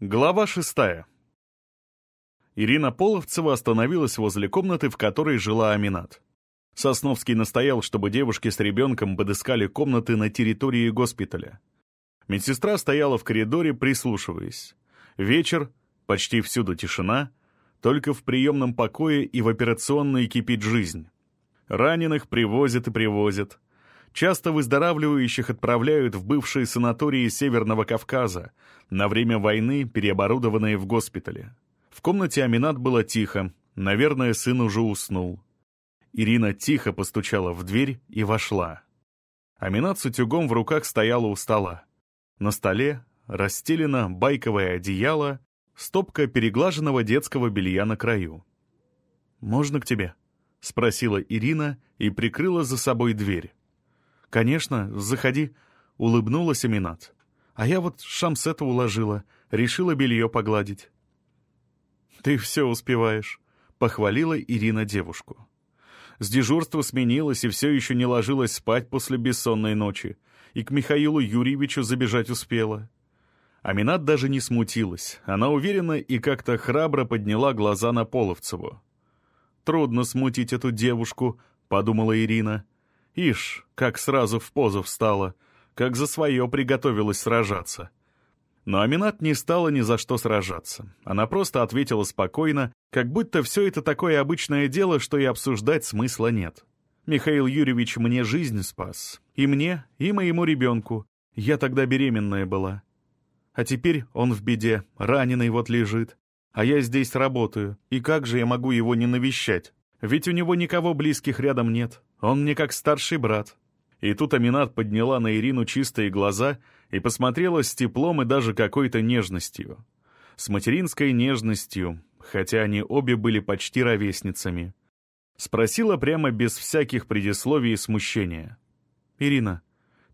Глава шестая. Ирина Половцева остановилась возле комнаты, в которой жила Аминат. Сосновский настоял, чтобы девушки с ребенком подыскали комнаты на территории госпиталя. Медсестра стояла в коридоре, прислушиваясь. Вечер, почти всюду тишина, только в приемном покое и в операционной кипит жизнь. Раненых привозят и привозят. Часто выздоравливающих отправляют в бывшие санатории Северного Кавказа, на время войны переоборудованные в госпитале. В комнате Аминат было тихо, наверное, сын уже уснул. Ирина тихо постучала в дверь и вошла. Аминат с утюгом в руках стояла у стола. На столе расстелено байковое одеяло, стопка переглаженного детского белья на краю. «Можно к тебе?» — спросила Ирина и прикрыла за собой дверь. «Конечно, заходи», — улыбнулась Аминат. «А я вот Шамсета уложила, решила белье погладить». «Ты все успеваешь», — похвалила Ирина девушку. С дежурства сменилась и все еще не ложилась спать после бессонной ночи, и к Михаилу Юрьевичу забежать успела. Аминат даже не смутилась, она уверенно и как-то храбро подняла глаза на Половцеву. «Трудно смутить эту девушку», — подумала Ирина. Ишь, как сразу в позу встала, как за свое приготовилась сражаться. Но Аминат не стала ни за что сражаться. Она просто ответила спокойно, как будто все это такое обычное дело, что и обсуждать смысла нет. Михаил Юрьевич мне жизнь спас. И мне, и моему ребенку. Я тогда беременная была. А теперь он в беде, раненый вот лежит. А я здесь работаю, и как же я могу его не навещать? Ведь у него никого близких рядом нет. Он мне как старший брат». И тут Аминат подняла на Ирину чистые глаза и посмотрела с теплом и даже какой-то нежностью. С материнской нежностью, хотя они обе были почти ровесницами. Спросила прямо без всяких предисловий и смущения. «Ирина,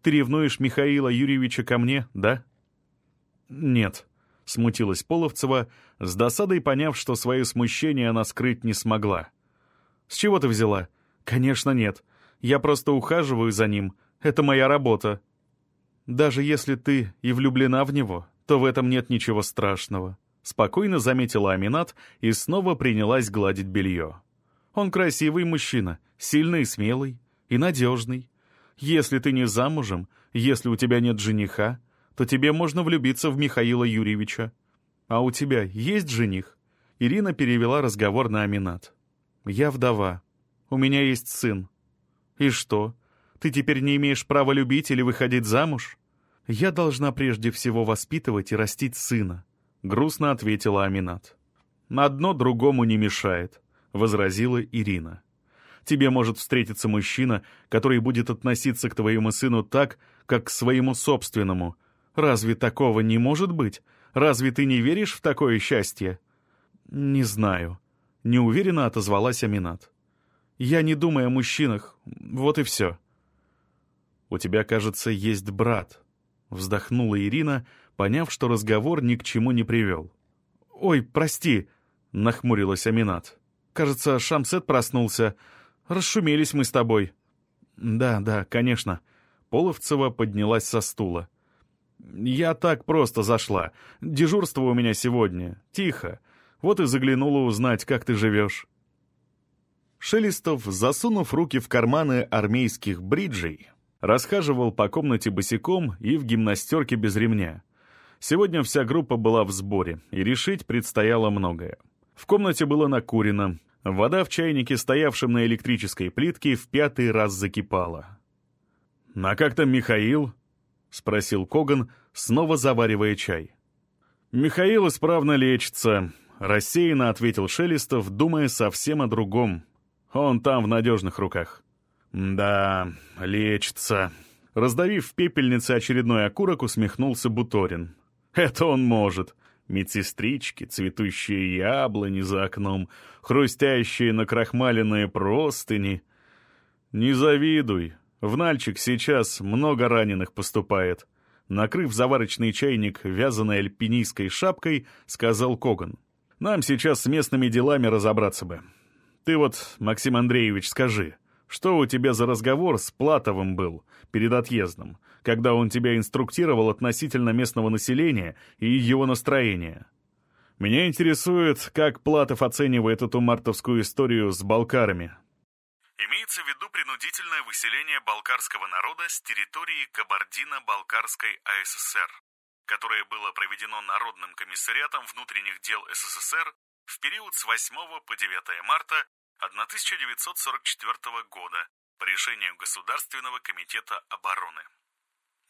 ты ревнуешь Михаила Юрьевича ко мне, да?» «Нет», — смутилась Половцева, с досадой поняв, что свое смущение она скрыть не смогла. «С чего ты взяла?» «Конечно нет. Я просто ухаживаю за ним. Это моя работа». «Даже если ты и влюблена в него, то в этом нет ничего страшного», — спокойно заметила Аминат и снова принялась гладить белье. «Он красивый мужчина, сильный и смелый, и надежный. Если ты не замужем, если у тебя нет жениха, то тебе можно влюбиться в Михаила Юрьевича. А у тебя есть жених?» Ирина перевела разговор на Аминат. «Я вдова. У меня есть сын». «И что? Ты теперь не имеешь права любить или выходить замуж?» «Я должна прежде всего воспитывать и растить сына», — грустно ответила Аминат. «Одно другому не мешает», — возразила Ирина. «Тебе может встретиться мужчина, который будет относиться к твоему сыну так, как к своему собственному. Разве такого не может быть? Разве ты не веришь в такое счастье?» «Не знаю», — неуверенно отозвалась Аминат. «Я не думаю о мужчинах, вот и все». «У тебя, кажется, есть брат», — вздохнула Ирина, поняв, что разговор ни к чему не привел. «Ой, прости», — нахмурилась Аминат. «Кажется, Шамсет проснулся. Расшумелись мы с тобой». «Да, да, конечно». Половцева поднялась со стула. «Я так просто зашла. Дежурство у меня сегодня. Тихо. Вот и заглянула узнать, как ты живешь». Шелестов, засунув руки в карманы армейских бриджей, расхаживал по комнате босиком и в гимнастерке без ремня. Сегодня вся группа была в сборе, и решить предстояло многое. В комнате было накурено, вода в чайнике, стоявшем на электрической плитке, в пятый раз закипала. «А как там Михаил?» — спросил Коган, снова заваривая чай. «Михаил исправно лечится», — рассеянно ответил Шелестов, думая совсем о другом. «Он там в надежных руках». «Да, лечится». Раздавив в пепельнице очередной окурок, усмехнулся Буторин. «Это он может. Медсестрички, цветущие яблони за окном, хрустящие накрахмаленные простыни. Не завидуй. В Нальчик сейчас много раненых поступает». Накрыв заварочный чайник вязаной альпинийской шапкой, сказал Коган. Нам сейчас с местными делами разобраться бы. Ты вот, Максим Андреевич, скажи, что у тебя за разговор с Платовым был перед отъездом, когда он тебя инструктировал относительно местного населения и его настроения. Меня интересует, как Платов оценивает эту мартовскую историю с балкарами. Имеется в виду принудительное выселение балкарского народа с территории Кабардино-Балкарской АССР, которое было проведено Народным комиссариатом внутренних дел СССР в период с 8 по 9 марта 1944 года по решению Государственного комитета обороны.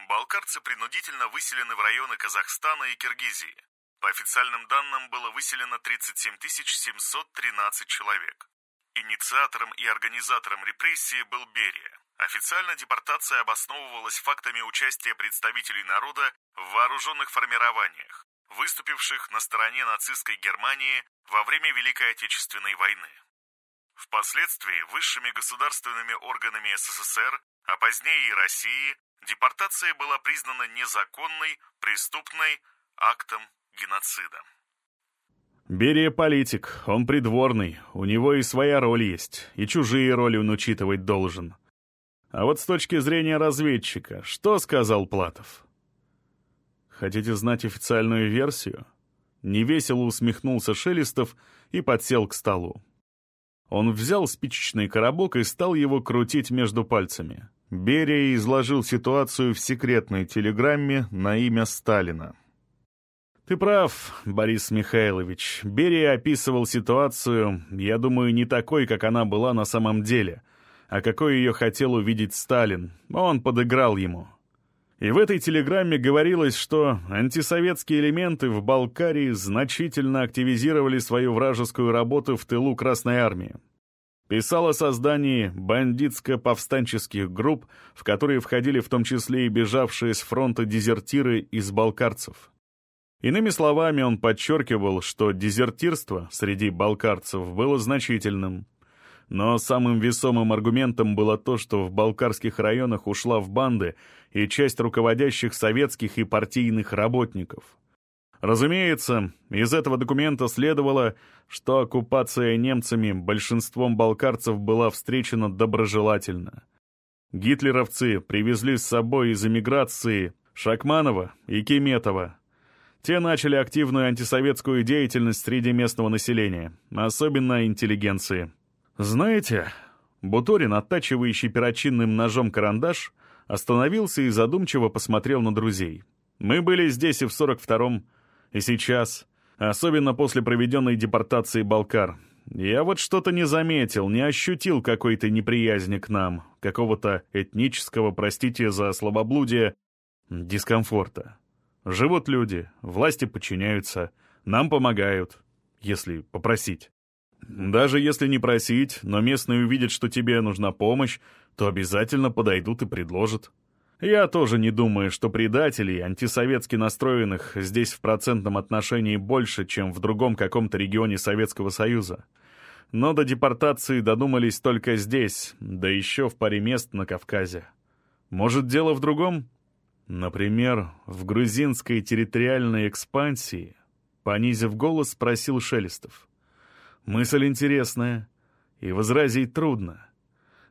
Балкарцы принудительно выселены в районы Казахстана и Киргизии. По официальным данным было выселено 37 713 человек. Инициатором и организатором репрессии был Берия. Официально депортация обосновывалась фактами участия представителей народа в вооруженных формированиях, выступивших на стороне нацистской Германии во время Великой Отечественной войны. Впоследствии высшими государственными органами СССР, а позднее и России, депортация была признана незаконной, преступной актом геноцида. Берия политик, он придворный, у него и своя роль есть, и чужие роли он учитывать должен. А вот с точки зрения разведчика, что сказал Платов? Хотите знать официальную версию? Невесело усмехнулся Шелестов и подсел к столу. Он взял спичечный коробок и стал его крутить между пальцами. Берия изложил ситуацию в секретной телеграмме на имя Сталина. «Ты прав, Борис Михайлович. Берия описывал ситуацию, я думаю, не такой, как она была на самом деле, а какой ее хотел увидеть Сталин. Он подыграл ему. И в этой телеграмме говорилось, что антисоветские элементы в Балкарии значительно активизировали свою вражескую работу в тылу Красной Армии. Писал о создании бандитско-повстанческих групп, в которые входили в том числе и бежавшие с фронта дезертиры из балкарцев. Иными словами, он подчеркивал, что дезертирство среди балкарцев было значительным. Но самым весомым аргументом было то, что в балкарских районах ушла в банды и часть руководящих советских и партийных работников. Разумеется, из этого документа следовало, что оккупация немцами большинством балкарцев была встречена доброжелательно. Гитлеровцы привезли с собой из эмиграции Шакманова и Кеметова, те начали активную антисоветскую деятельность среди местного населения, особенно интеллигенции. Знаете, Буторин, оттачивающий перочинным ножом карандаш, остановился и задумчиво посмотрел на друзей. Мы были здесь и в 42-м, и сейчас, особенно после проведенной депортации Балкар. Я вот что-то не заметил, не ощутил какой-то неприязни к нам, какого-то этнического, простите за слабоблудие, дискомфорта. Живут люди, власти подчиняются, нам помогают, если попросить. Даже если не просить, но местные увидят, что тебе нужна помощь, то обязательно подойдут и предложат. Я тоже не думаю, что предателей, антисоветски настроенных, здесь в процентном отношении больше, чем в другом каком-то регионе Советского Союза. Но до депортации додумались только здесь, да еще в паре мест на Кавказе. Может, дело в другом? Например, в грузинской территориальной экспансии, понизив голос, спросил Шелестов. Мысль интересная, и возразить трудно.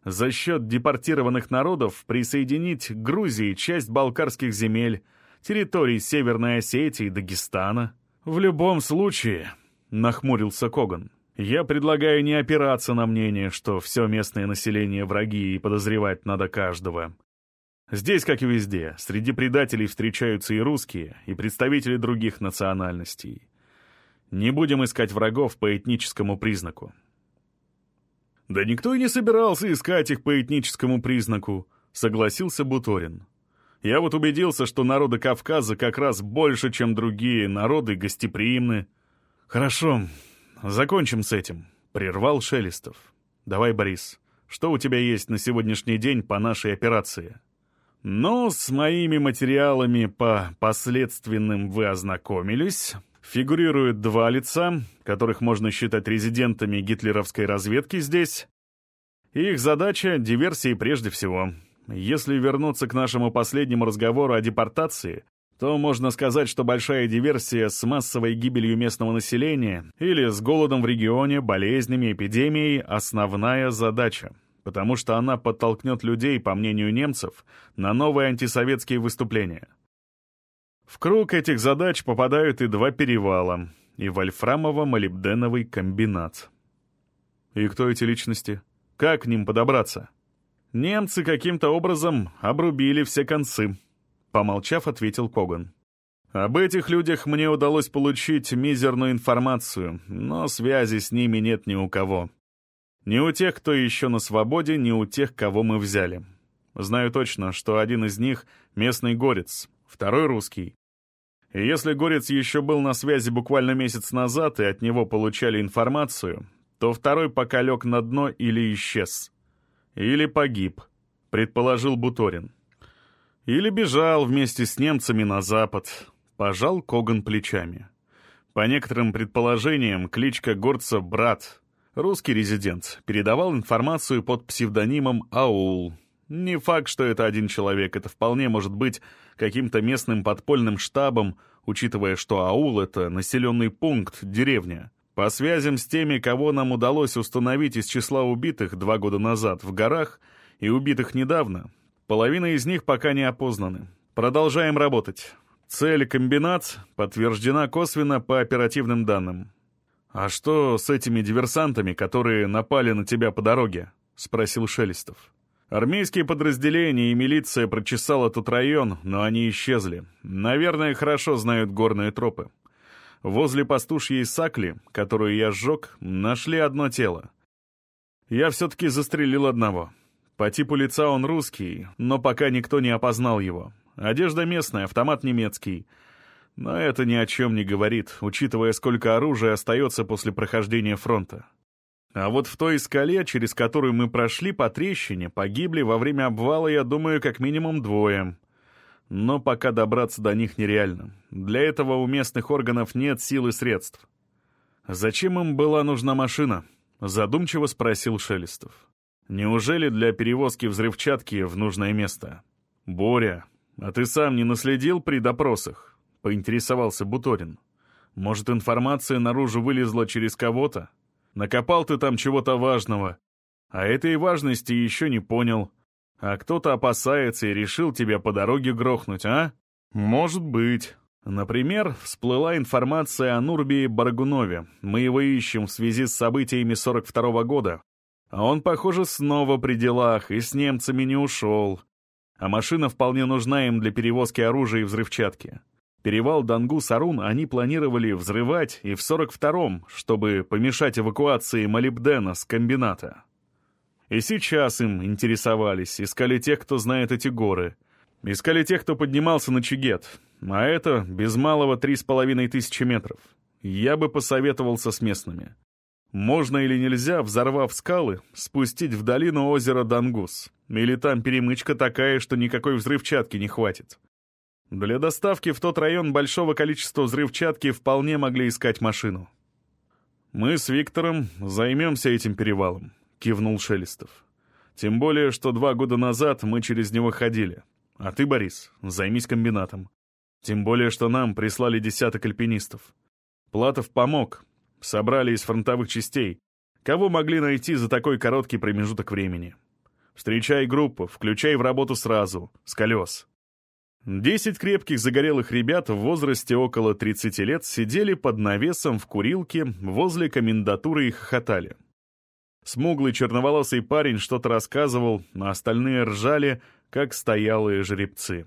За счет депортированных народов присоединить к Грузии часть балкарских земель, территорий Северной Осетии и Дагестана. В любом случае, нахмурился Коган, я предлагаю не опираться на мнение, что все местное население враги и подозревать надо каждого. Здесь, как и везде, среди предателей встречаются и русские, и представители других национальностей. Не будем искать врагов по этническому признаку. «Да никто и не собирался искать их по этническому признаку», — согласился Буторин. «Я вот убедился, что народы Кавказа как раз больше, чем другие народы, гостеприимны». «Хорошо, закончим с этим», — прервал Шелестов. «Давай, Борис, что у тебя есть на сегодняшний день по нашей операции?» Но с моими материалами по последственным вы ознакомились. Фигурируют два лица, которых можно считать резидентами гитлеровской разведки здесь. Их задача — диверсии прежде всего. Если вернуться к нашему последнему разговору о депортации, то можно сказать, что большая диверсия с массовой гибелью местного населения или с голодом в регионе, болезнями, эпидемией — основная задача. потому что она подтолкнет людей, по мнению немцев, на новые антисоветские выступления. В круг этих задач попадают и два перевала, и вольфрамово-молибденовый комбинат. И кто эти личности? Как к ним подобраться? Немцы каким-то образом обрубили все концы, помолчав, ответил Коган. Об этих людях мне удалось получить мизерную информацию, но связи с ними нет ни у кого. Ни у тех, кто еще на свободе, ни у тех, кого мы взяли. Знаю точно, что один из них — местный горец, второй — русский. И если горец еще был на связи буквально месяц назад и от него получали информацию, то второй пока лег на дно или исчез. Или погиб, предположил Буторин. Или бежал вместе с немцами на запад, Пожал Коган плечами. По некоторым предположениям, кличка горца «Брат», русский резидент, передавал информацию под псевдонимом «Аул». Не факт, что это один человек, это вполне может быть каким-то местным подпольным штабом, учитывая, что аул — это населенный пункт, деревня. По связям с теми, кого нам удалось установить из числа убитых два года назад в горах и убитых недавно, половина из них пока не опознаны. Продолжаем работать. Цель комбинат подтверждена косвенно по оперативным данным. «А что с этими диверсантами, которые напали на тебя по дороге?» — спросил Шелестов. Армейские подразделения и милиция прочесала тот район, но они исчезли. Наверное, хорошо знают горные тропы. Возле пастушьей сакли, которую я сжег, нашли одно тело. Я все-таки застрелил одного. По типу лица он русский, но пока никто не опознал его. Одежда местная, автомат немецкий. Но это ни о чем не говорит, учитывая, сколько оружия остается после прохождения фронта. А вот в той скале, через которую мы прошли по трещине, погибли во время обвала, я думаю, как минимум двое. Но пока добраться до них нереально. Для этого у местных органов нет сил и средств. «Зачем им была нужна машина?» — задумчиво спросил Шелестов. «Неужели для перевозки взрывчатки в нужное место?» «Боря, «А ты сам не наследил при допросах?» — поинтересовался Буторин. «Может, информация наружу вылезла через кого-то? Накопал ты там чего-то важного, а этой важности еще не понял. А кто-то опасается и решил тебя по дороге грохнуть, а? Может быть». Например, всплыла информация о Нурбии Баргунове. Мы его ищем в связи с событиями 42 -го года. А он, похоже, снова при делах и с немцами не ушел а машина вполне нужна им для перевозки оружия и взрывчатки. Перевал Дангу-Сарун они планировали взрывать и в 42-м, чтобы помешать эвакуации молибдена с комбината. И сейчас им интересовались, искали тех, кто знает эти горы. Искали тех, кто поднимался на Чигет, а это без малого три с половиной тысячи метров. Я бы посоветовался с местными. Можно или нельзя, взорвав скалы, спустить в долину озера Дангус. Или там перемычка такая, что никакой взрывчатки не хватит. Для доставки в тот район большого количества взрывчатки вполне могли искать машину. «Мы с Виктором займемся этим перевалом», — кивнул Шелестов. «Тем более, что два года назад мы через него ходили. А ты, Борис, займись комбинатом. Тем более, что нам прислали десяток альпинистов. Платов помог, Собрали из фронтовых частей. Кого могли найти за такой короткий промежуток времени? Встречай группу, включай в работу сразу, с колес. Десять крепких загорелых ребят в возрасте около 30 лет сидели под навесом в курилке возле комендатуры и хохотали. Смуглый черноволосый парень что-то рассказывал, а остальные ржали, как стоялые жеребцы.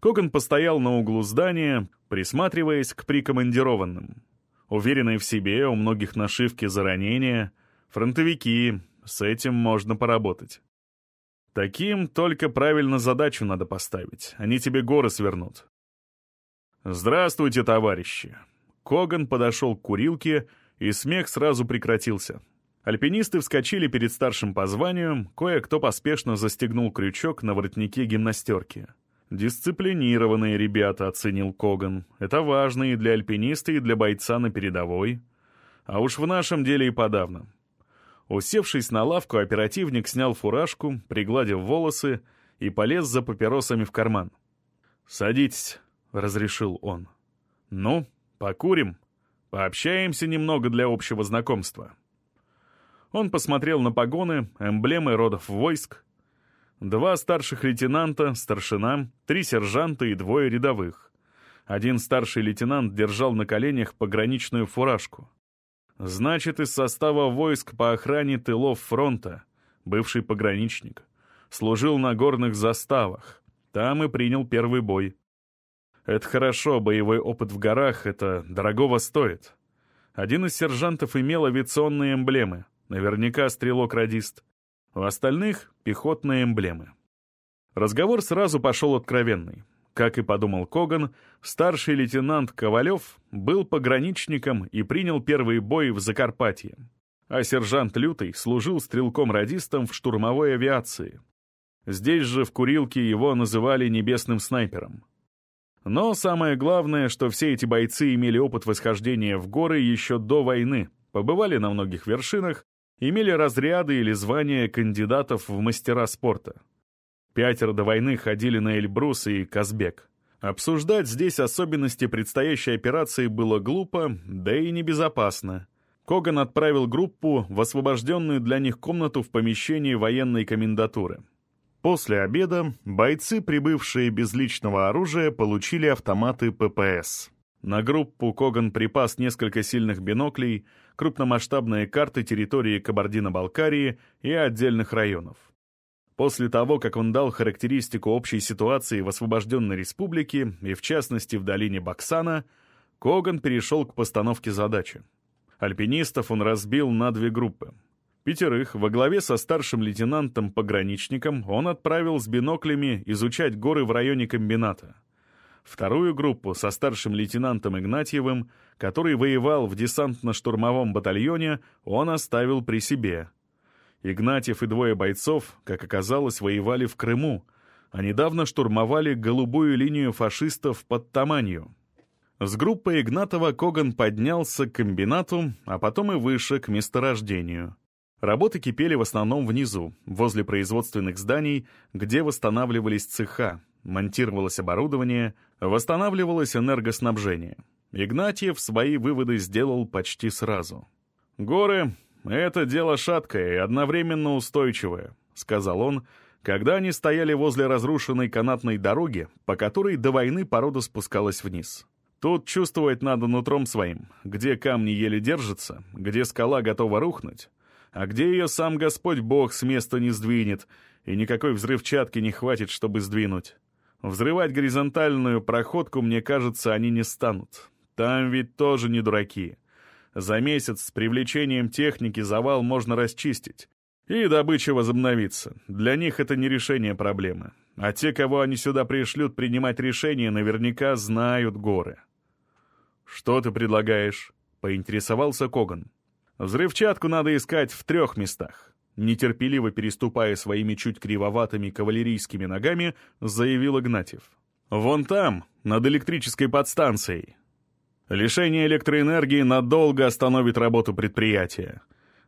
Коган постоял на углу здания, присматриваясь к прикомандированным. Уверенные в себе, у многих нашивки за ранения. Фронтовики, с этим можно поработать. Таким только правильно задачу надо поставить, они тебе горы свернут. «Здравствуйте, товарищи!» Коган подошел к курилке, и смех сразу прекратился. Альпинисты вскочили перед старшим по званию, кое-кто поспешно застегнул крючок на воротнике гимнастерки. «Дисциплинированные ребята», — оценил Коган. «Это важно и для альпиниста, и для бойца на передовой. А уж в нашем деле и подавно». Усевшись на лавку, оперативник снял фуражку, пригладив волосы и полез за папиросами в карман. «Садитесь», — разрешил он. «Ну, покурим, пообщаемся немного для общего знакомства». Он посмотрел на погоны, эмблемы родов войск. Два старших лейтенанта, старшина, три сержанта и двое рядовых. Один старший лейтенант держал на коленях пограничную фуражку. Значит, из состава войск по охране тылов фронта, бывший пограничник. Служил на горных заставах. Там и принял первый бой. Это хорошо, боевой опыт в горах, это дорогого стоит. Один из сержантов имел авиационные эмблемы, наверняка стрелок-радист. У остальных — пехотные эмблемы. Разговор сразу пошел откровенный. Как и подумал Коган, старший лейтенант Ковалев был пограничником и принял первый бой в Закарпатье. А сержант Лютый служил стрелком-радистом в штурмовой авиации. Здесь же в курилке его называли небесным снайпером. Но самое главное, что все эти бойцы имели опыт восхождения в горы еще до войны, побывали на многих вершинах, имели разряды или звания кандидатов в мастера спорта. Пятеро до войны ходили на Эльбрус и Казбек. Обсуждать здесь особенности предстоящей операции было глупо, да и небезопасно. Коган отправил группу в освобожденную для них комнату в помещении военной комендатуры. После обеда бойцы, прибывшие без личного оружия, получили автоматы ППС. На группу Коган припас несколько сильных биноклей, крупномасштабные карты территории Кабардино-Балкарии и отдельных районов. После того, как он дал характеристику общей ситуации в освобожденной республике и, в частности, в долине Баксана, Коган перешел к постановке задачи. Альпинистов он разбил на две группы. Пятерых во главе со старшим лейтенантом-пограничником он отправил с биноклями изучать горы в районе комбината. Вторую группу со старшим лейтенантом Игнатьевым, который воевал в десантно-штурмовом батальоне, он оставил при себе — Игнатьев и двое бойцов, как оказалось, воевали в Крыму, а недавно штурмовали голубую линию фашистов под Таманью. С группой Игнатова Коган поднялся к комбинату, а потом и выше, к месторождению. Работы кипели в основном внизу, возле производственных зданий, где восстанавливались цеха, монтировалось оборудование, восстанавливалось энергоснабжение. Игнатьев свои выводы сделал почти сразу. Горы «Это дело шаткое и одновременно устойчивое», — сказал он, когда они стояли возле разрушенной канатной дороги, по которой до войны порода спускалась вниз. Тут чувствовать надо нутром своим, где камни еле держатся, где скала готова рухнуть, а где ее сам Господь Бог с места не сдвинет, и никакой взрывчатки не хватит, чтобы сдвинуть. Взрывать горизонтальную проходку, мне кажется, они не станут. Там ведь тоже не дураки. За месяц с привлечением техники завал можно расчистить. И добыча возобновится. Для них это не решение проблемы. А те, кого они сюда пришлют принимать решения, наверняка знают горы. «Что ты предлагаешь?» — поинтересовался Коган. «Взрывчатку надо искать в трех местах». Нетерпеливо переступая своими чуть кривоватыми кавалерийскими ногами, заявил Игнатьев. «Вон там, над электрической подстанцией. Лишение электроэнергии надолго остановит работу предприятия.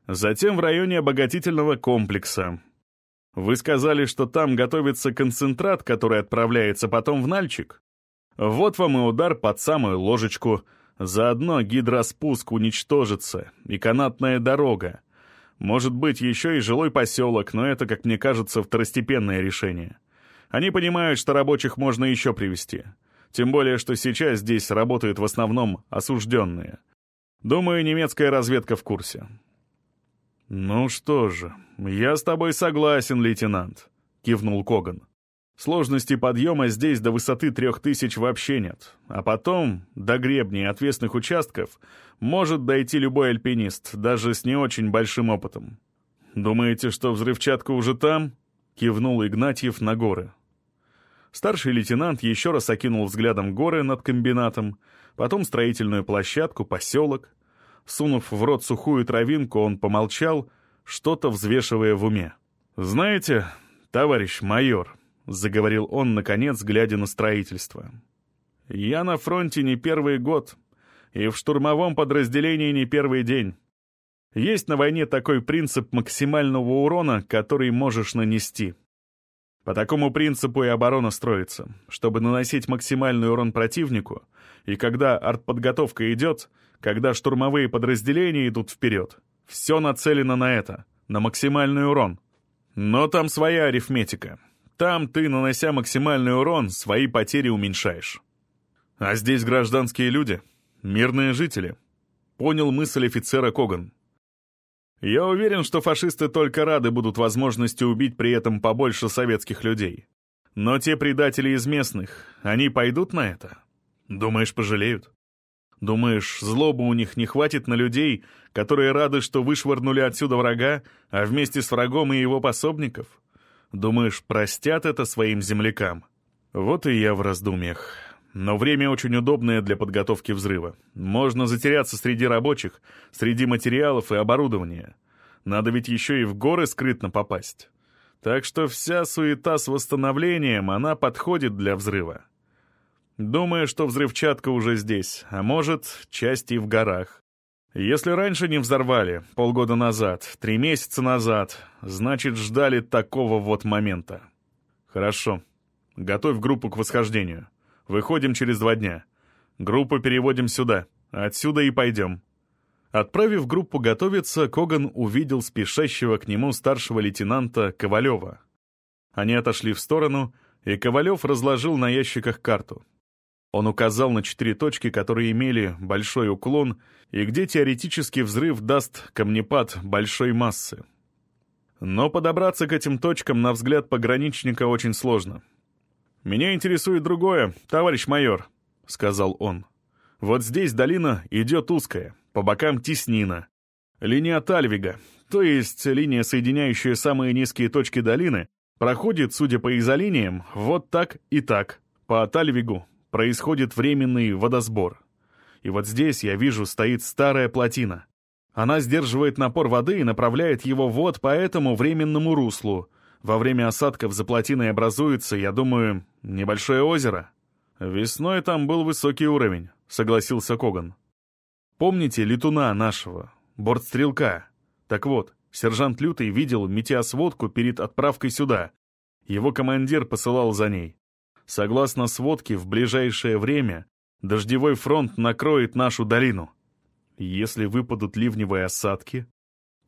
Затем в районе обогатительного комплекса. Вы сказали, что там готовится концентрат, который отправляется потом в Нальчик? Вот вам и удар под самую ложечку. Заодно гидроспуск уничтожится, и канатная дорога. Может быть, еще и жилой поселок, но это, как мне кажется, второстепенное решение. Они понимают, что рабочих можно еще привести. Тем более, что сейчас здесь работают в основном осужденные. Думаю, немецкая разведка в курсе. «Ну что же, я с тобой согласен, лейтенант», — кивнул Коган. «Сложности подъема здесь до высоты трех тысяч вообще нет, а потом, до гребней отвесных участков, может дойти любой альпинист, даже с не очень большим опытом». «Думаете, что взрывчатка уже там?» — кивнул Игнатьев на горы. Старший лейтенант еще раз окинул взглядом горы над комбинатом, потом строительную площадку, поселок. Сунув в рот сухую травинку, он помолчал, что-то взвешивая в уме. «Знаете, товарищ майор», — заговорил он, наконец, глядя на строительство, — «я на фронте не первый год, и в штурмовом подразделении не первый день. Есть на войне такой принцип максимального урона, который можешь нанести. По такому принципу и оборона строится, чтобы наносить максимальный урон противнику, и когда артподготовка идет, когда штурмовые подразделения идут вперед, Все нацелено на это, на максимальный урон. Но там своя арифметика. Там ты, нанося максимальный урон, свои потери уменьшаешь. А здесь гражданские люди, мирные жители. Понял мысль офицера Коган. Я уверен, что фашисты только рады будут возможности убить при этом побольше советских людей. Но те предатели из местных, они пойдут на это? Думаешь, пожалеют? Думаешь, злобы у них не хватит на людей, которые рады, что вышвырнули отсюда врага, а вместе с врагом и его пособников? Думаешь, простят это своим землякам? Вот и я в раздумьях. Но время очень удобное для подготовки взрыва. Можно затеряться среди рабочих, среди материалов и оборудования. Надо ведь еще и в горы скрытно попасть. Так что вся суета с восстановлением, она подходит для взрыва. Думаю, что взрывчатка уже здесь, а может, часть и в горах. Если раньше не взорвали, полгода назад, три месяца назад, значит, ждали такого вот момента. Хорошо. Готовь группу к восхождению. Выходим через два дня. Группу переводим сюда. Отсюда и пойдем. Отправив группу готовиться, Коган увидел спешащего к нему старшего лейтенанта Ковалева. Они отошли в сторону, и Ковалев разложил на ящиках карту. Он указал на четыре точки, которые имели большой уклон и где теоретически взрыв даст камнепад большой массы. Но подобраться к этим точкам, на взгляд пограничника, очень сложно. «Меня интересует другое, товарищ майор», — сказал он. «Вот здесь долина идет узкая, по бокам теснина. Линия Тальвига, то есть линия, соединяющая самые низкие точки долины, проходит, судя по изолиниям, вот так и так, по Тальвигу, происходит временный водосбор. И вот здесь, я вижу, стоит старая плотина. Она сдерживает напор воды и направляет его вот по этому временному руслу. Во время осадков за плотиной образуется, я думаю, небольшое озеро. Весной там был высокий уровень, согласился Коган. Помните летуна нашего, бортстрелка? Так вот, сержант Лютый видел метеосводку перед отправкой сюда. Его командир посылал за ней. Согласно сводке, в ближайшее время дождевой фронт накроет нашу долину. Если выпадут ливневые осадки,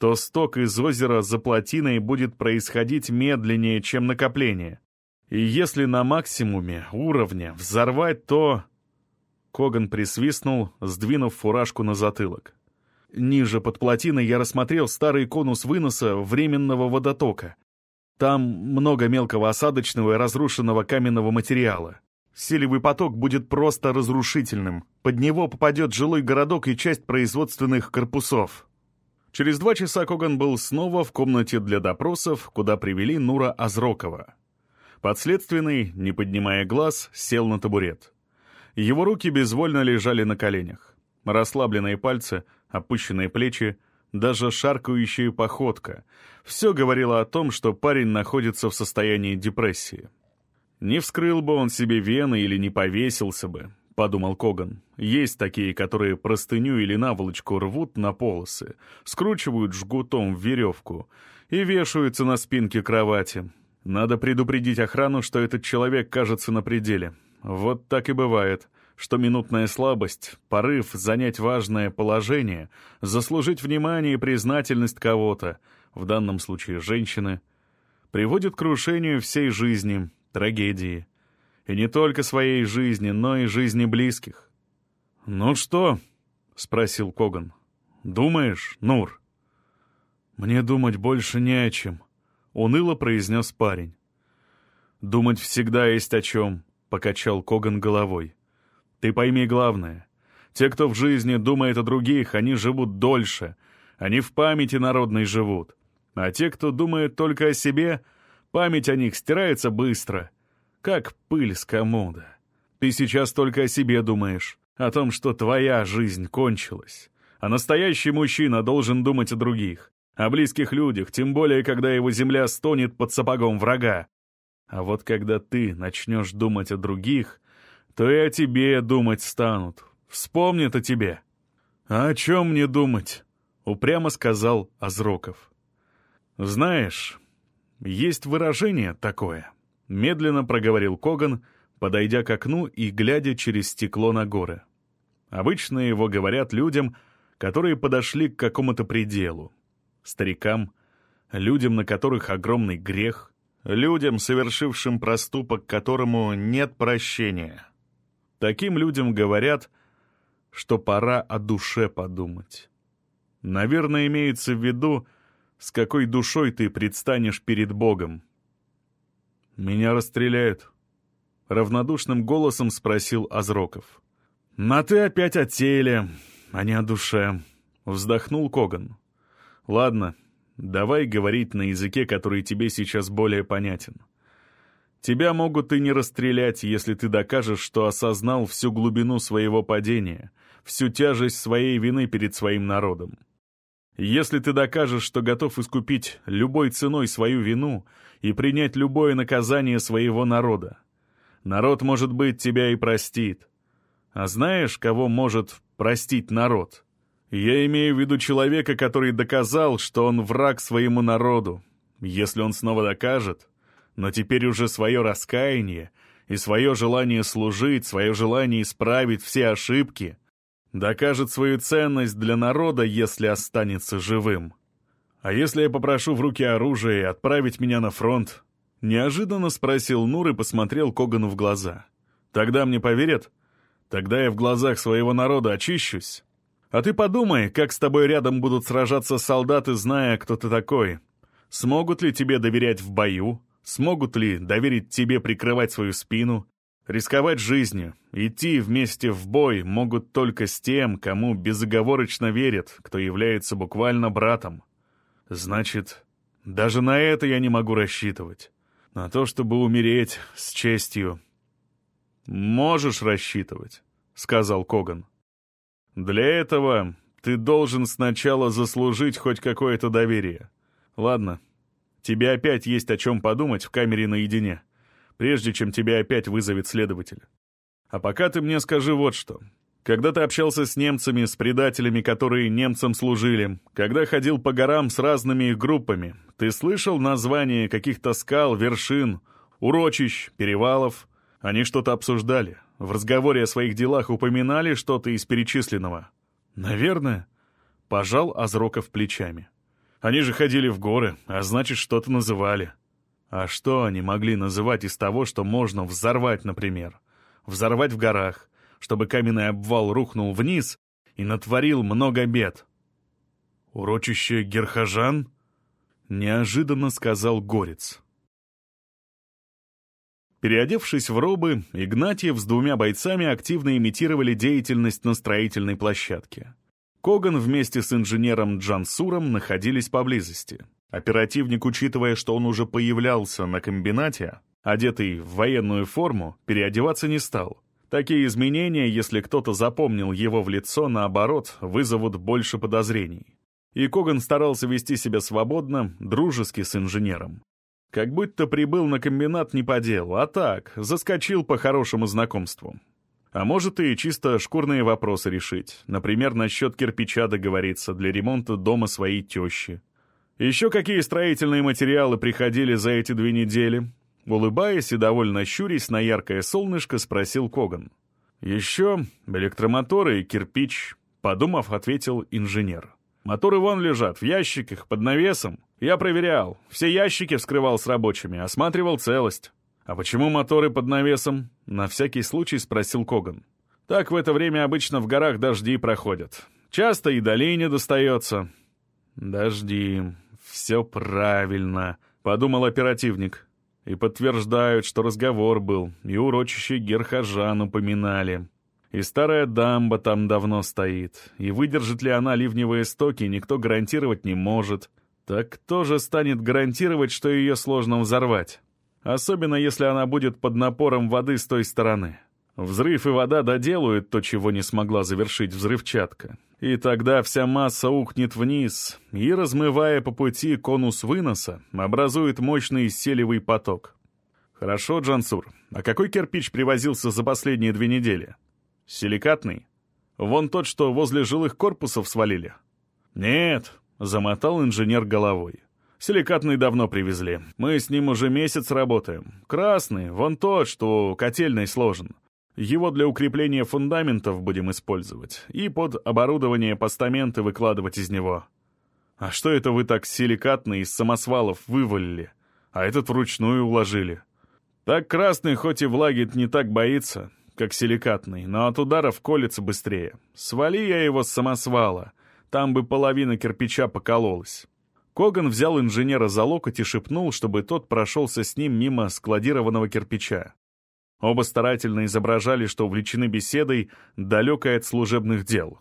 то сток из озера за плотиной будет происходить медленнее, чем накопление. И если на максимуме уровня взорвать, то... Коган присвистнул, сдвинув фуражку на затылок. Ниже под плотиной я рассмотрел старый конус выноса временного водотока. Там много мелкого осадочного и разрушенного каменного материала. Селевый поток будет просто разрушительным. Под него попадет жилой городок и часть производственных корпусов. Через два часа Коган был снова в комнате для допросов, куда привели Нура Азрокова. Подследственный, не поднимая глаз, сел на табурет. Его руки безвольно лежали на коленях. Расслабленные пальцы, опущенные плечи — даже шаркающая походка. Все говорило о том, что парень находится в состоянии депрессии. «Не вскрыл бы он себе вены или не повесился бы», — подумал Коган. «Есть такие, которые простыню или наволочку рвут на полосы, скручивают жгутом в веревку и вешаются на спинке кровати. Надо предупредить охрану, что этот человек кажется на пределе. Вот так и бывает что минутная слабость, порыв занять важное положение, заслужить внимание и признательность кого-то, в данном случае женщины, приводит к крушению всей жизни, трагедии. И не только своей жизни, но и жизни близких. «Ну что?» — спросил Коган. «Думаешь, Нур?» «Мне думать больше не о чем», — уныло произнес парень. «Думать всегда есть о чем», — покачал Коган головой. Ты пойми главное. Те, кто в жизни думает о других, они живут дольше. Они в памяти народной живут. А те, кто думает только о себе, память о них стирается быстро, как пыль с комода. Ты сейчас только о себе думаешь, о том, что твоя жизнь кончилась. А настоящий мужчина должен думать о других, о близких людях, тем более, когда его земля стонет под сапогом врага. А вот когда ты начнешь думать о других, то и о тебе думать станут. Вспомнят о тебе». «А о чем мне думать?» — упрямо сказал Азроков. «Знаешь, есть выражение такое», — медленно проговорил Коган, подойдя к окну и глядя через стекло на горы. Обычно его говорят людям, которые подошли к какому-то пределу. Старикам, людям, на которых огромный грех, людям, совершившим проступок, которому нет прощения. Таким людям говорят, что пора о душе подумать. Наверное, имеется в виду, с какой душой ты предстанешь перед Богом. «Меня расстреляют», — равнодушным голосом спросил Азроков. «На ты опять о теле, а не о душе», — вздохнул Коган. «Ладно, давай говорить на языке, который тебе сейчас более понятен. Тебя могут и не расстрелять, если ты докажешь, что осознал всю глубину своего падения, всю тяжесть своей вины перед своим народом. Если ты докажешь, что готов искупить любой ценой свою вину и принять любое наказание своего народа, народ, может быть, тебя и простит. А знаешь, кого может простить народ? Я имею в виду человека, который доказал, что он враг своему народу. Если он снова докажет, но теперь уже свое раскаяние и свое желание служить, свое желание исправить все ошибки — Докажет свою ценность для народа, если останется живым. А если я попрошу в руки оружие и отправить меня на фронт? Неожиданно спросил Нур и посмотрел Когану в глаза. Тогда мне поверят? Тогда я в глазах своего народа очищусь. А ты подумай, как с тобой рядом будут сражаться солдаты, зная, кто ты такой. Смогут ли тебе доверять в бою? Смогут ли доверить тебе прикрывать свою спину? Рисковать жизнью, идти вместе в бой могут только с тем, кому безоговорочно верят, кто является буквально братом. Значит, даже на это я не могу рассчитывать. На то, чтобы умереть с честью. «Можешь рассчитывать», — сказал Коган. «Для этого ты должен сначала заслужить хоть какое-то доверие. Ладно, тебе опять есть о чем подумать в камере наедине» прежде чем тебя опять вызовет следователь. А пока ты мне скажи вот что. Когда ты общался с немцами, с предателями, которые немцам служили, когда ходил по горам с разными их группами, ты слышал названия каких-то скал, вершин, урочищ, перевалов? Они что-то обсуждали, в разговоре о своих делах упоминали что-то из перечисленного? Наверное. Пожал Азроков плечами. Они же ходили в горы, а значит, что-то называли. А что они могли называть из того, что можно взорвать, например? Взорвать в горах, чтобы каменный обвал рухнул вниз и натворил много бед. «Урочище Герхожан?» — неожиданно сказал Горец. Переодевшись в робы, Игнатьев с двумя бойцами активно имитировали деятельность на строительной площадке. Коган вместе с инженером Джансуром находились поблизости. Оперативник, учитывая, что он уже появлялся на комбинате, одетый в военную форму, переодеваться не стал. Такие изменения, если кто-то запомнил его в лицо, наоборот, вызовут больше подозрений. И Коган старался вести себя свободно, дружески с инженером. Как будто прибыл на комбинат не по делу, а так, заскочил по хорошему знакомству. А может и чисто шкурные вопросы решить, например, насчет кирпича договориться для ремонта дома своей тещи. Еще какие строительные материалы приходили за эти две недели? Улыбаясь и довольно щурясь на яркое солнышко, спросил Коган. Еще электромоторы и кирпич, подумав, ответил инженер. Моторы вон лежат, в ящиках, под навесом. Я проверял, все ящики вскрывал с рабочими, осматривал целость. «А почему моторы под навесом?» — на всякий случай спросил Коган. «Так в это время обычно в горах дожди проходят. Часто и долине достается». «Дожди», «Все правильно», — подумал оперативник. И подтверждают, что разговор был, и урочище Герхожан упоминали. И старая дамба там давно стоит, и выдержит ли она ливневые стоки, никто гарантировать не может. Так кто же станет гарантировать, что ее сложно взорвать? Особенно если она будет под напором воды с той стороны. Взрыв и вода доделают то, чего не смогла завершить взрывчатка. И тогда вся масса ухнет вниз и, размывая по пути конус выноса, образует мощный селевый поток. Хорошо, Джансур. А какой кирпич привозился за последние две недели? Силикатный? Вон тот, что возле жилых корпусов свалили? Нет, замотал инженер головой. Силикатный давно привезли. Мы с ним уже месяц работаем. Красный, вон тот, что котельной сложен. Его для укрепления фундаментов будем использовать и под оборудование постаменты выкладывать из него. А что это вы так силикатно из самосвалов вывалили, а этот вручную уложили? Так красный хоть и влаги не так боится, как силикатный, но от ударов колется быстрее. Свали я его с самосвала, там бы половина кирпича покололась. Коган взял инженера за локоть и шепнул, чтобы тот прошелся с ним мимо складированного кирпича. Оба старательно изображали, что увлечены беседой, далекой от служебных дел.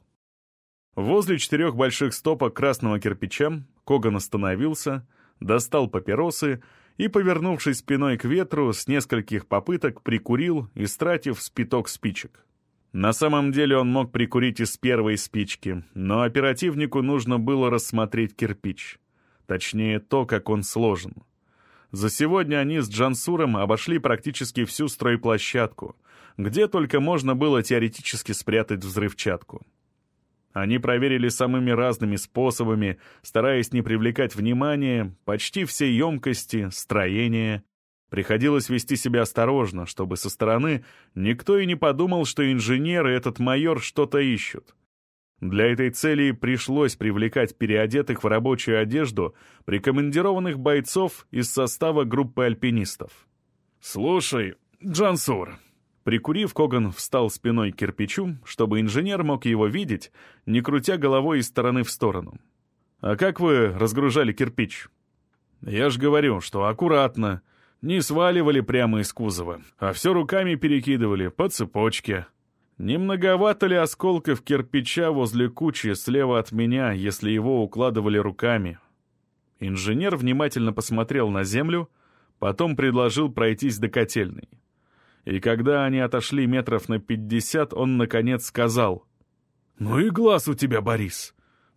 Возле четырех больших стопок красного кирпича Коган остановился, достал папиросы и, повернувшись спиной к ветру, с нескольких попыток прикурил, истратив спиток спичек. На самом деле он мог прикурить из первой спички, но оперативнику нужно было рассмотреть кирпич. Точнее, то, как он сложен. За сегодня они с Джансуром обошли практически всю стройплощадку, где только можно было теоретически спрятать взрывчатку. Они проверили самыми разными способами, стараясь не привлекать внимания, почти все емкости, строения. Приходилось вести себя осторожно, чтобы со стороны никто и не подумал, что инженеры этот майор что-то ищут. Для этой цели пришлось привлекать переодетых в рабочую одежду прикомандированных бойцов из состава группы альпинистов. «Слушай, Джансур», Прикурив, Коган встал спиной к кирпичу, чтобы инженер мог его видеть, не крутя головой из стороны в сторону. «А как вы разгружали кирпич?» «Я ж говорю, что аккуратно. Не сваливали прямо из кузова, а все руками перекидывали по цепочке. Не многовато ли осколков кирпича возле кучи слева от меня, если его укладывали руками?» Инженер внимательно посмотрел на землю, потом предложил пройтись до котельной и когда они отошли метров на пятьдесят, он, наконец, сказал, «Ну и глаз у тебя, Борис!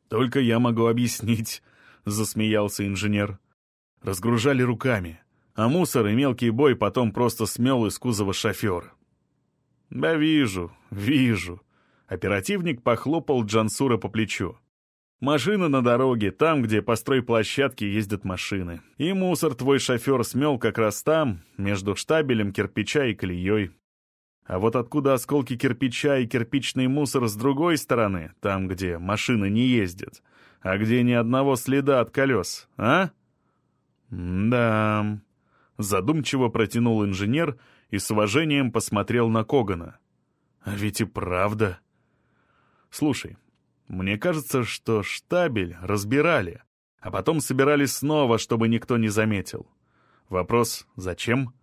Только я могу объяснить», — засмеялся инженер. Разгружали руками, а мусор и мелкий бой потом просто смел из кузова шофера. «Да вижу, вижу». Оперативник похлопал Джансура по плечу. Машина на дороге, там, где по стройплощадке ездят машины. И мусор твой шофер смел как раз там, между штабелем кирпича и колеей. А вот откуда осколки кирпича и кирпичный мусор с другой стороны, там, где машины не ездят, а где ни одного следа от колес, а? Да. Задумчиво протянул инженер и с уважением посмотрел на Когана. А ведь и правда. Слушай, мне кажется, что штабель разбирали, а потом собирали снова, чтобы никто не заметил. Вопрос «Зачем?»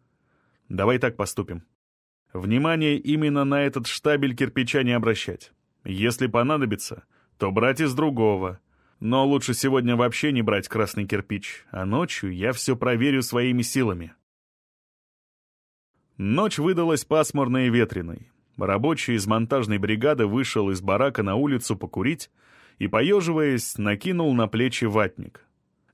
Давай так поступим. Внимание именно на этот штабель кирпича не обращать. Если понадобится, то брать из другого. Но лучше сегодня вообще не брать красный кирпич, а ночью я все проверю своими силами. Ночь выдалась пасмурной и ветреной. Рабочий из монтажной бригады вышел из барака на улицу покурить и, поеживаясь, накинул на плечи ватник.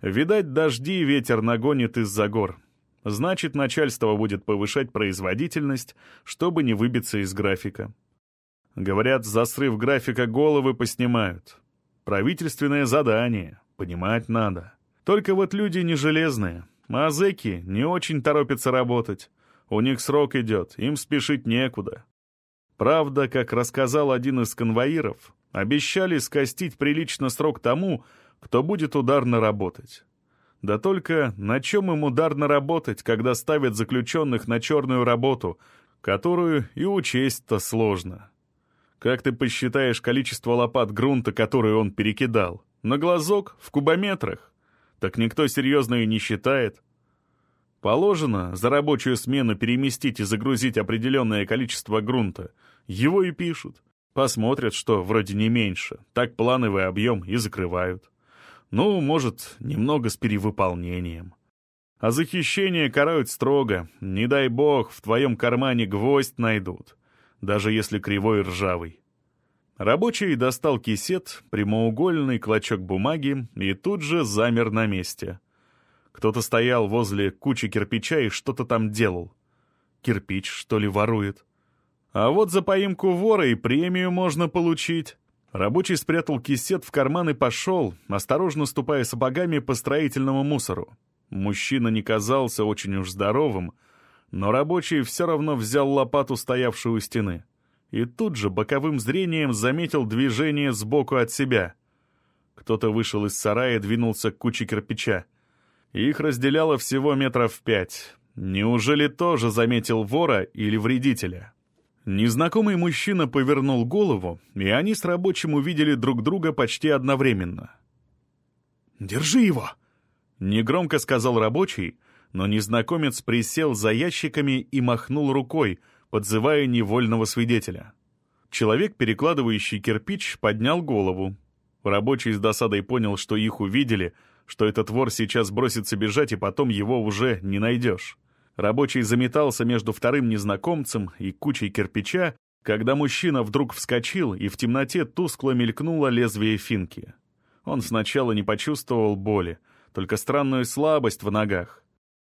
Видать, дожди и ветер нагонит из-за гор. Значит, начальство будет повышать производительность, чтобы не выбиться из графика. Говорят, за срыв графика головы поснимают. Правительственное задание, понимать надо. Только вот люди не железные, а зэки не очень торопятся работать. У них срок идет, им спешить некуда. Правда, как рассказал один из конвоиров, обещали скостить прилично срок тому, кто будет ударно работать. Да только на чем им ударно работать, когда ставят заключенных на черную работу, которую и учесть-то сложно? Как ты посчитаешь количество лопат грунта, которые он перекидал? На глазок? В кубометрах? Так никто серьезно и не считает. Положено за рабочую смену переместить и загрузить определенное количество грунта. Его и пишут. Посмотрят, что вроде не меньше. Так плановый объем и закрывают. Ну, может, немного с перевыполнением. А за хищение карают строго. Не дай бог, в твоем кармане гвоздь найдут. Даже если кривой и ржавый. Рабочий достал кисет, прямоугольный клочок бумаги и тут же замер на месте — кто-то стоял возле кучи кирпича и что-то там делал. Кирпич, что ли, ворует? А вот за поимку вора и премию можно получить. Рабочий спрятал кисет в карман и пошел, осторожно ступая сапогами по строительному мусору. Мужчина не казался очень уж здоровым, но рабочий все равно взял лопату, стоявшую у стены. И тут же боковым зрением заметил движение сбоку от себя. Кто-то вышел из сарая и двинулся к куче кирпича. Их разделяло всего метров пять. Неужели тоже заметил вора или вредителя? Незнакомый мужчина повернул голову, и они с рабочим увидели друг друга почти одновременно. «Держи его!» — негромко сказал рабочий, но незнакомец присел за ящиками и махнул рукой, подзывая невольного свидетеля. Человек, перекладывающий кирпич, поднял голову. Рабочий с досадой понял, что их увидели, что этот вор сейчас бросится бежать, и потом его уже не найдешь. Рабочий заметался между вторым незнакомцем и кучей кирпича, когда мужчина вдруг вскочил, и в темноте тускло мелькнуло лезвие финки. Он сначала не почувствовал боли, только странную слабость в ногах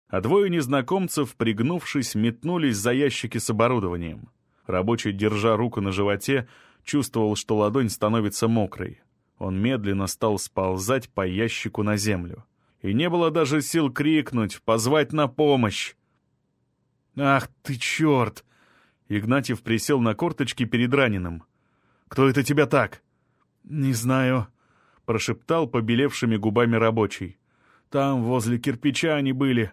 а двое незнакомцев, пригнувшись, метнулись за ящики с оборудованием. Рабочий, держа руку на животе, чувствовал, что ладонь становится мокрой. Он медленно стал сползать по ящику на землю. И не было даже сил крикнуть, позвать на помощь. «Ах ты черт!» Игнатьев присел на корточки перед раненым. «Кто это тебя так?» «Не знаю», — прошептал побелевшими губами рабочий. «Там, возле кирпича они были.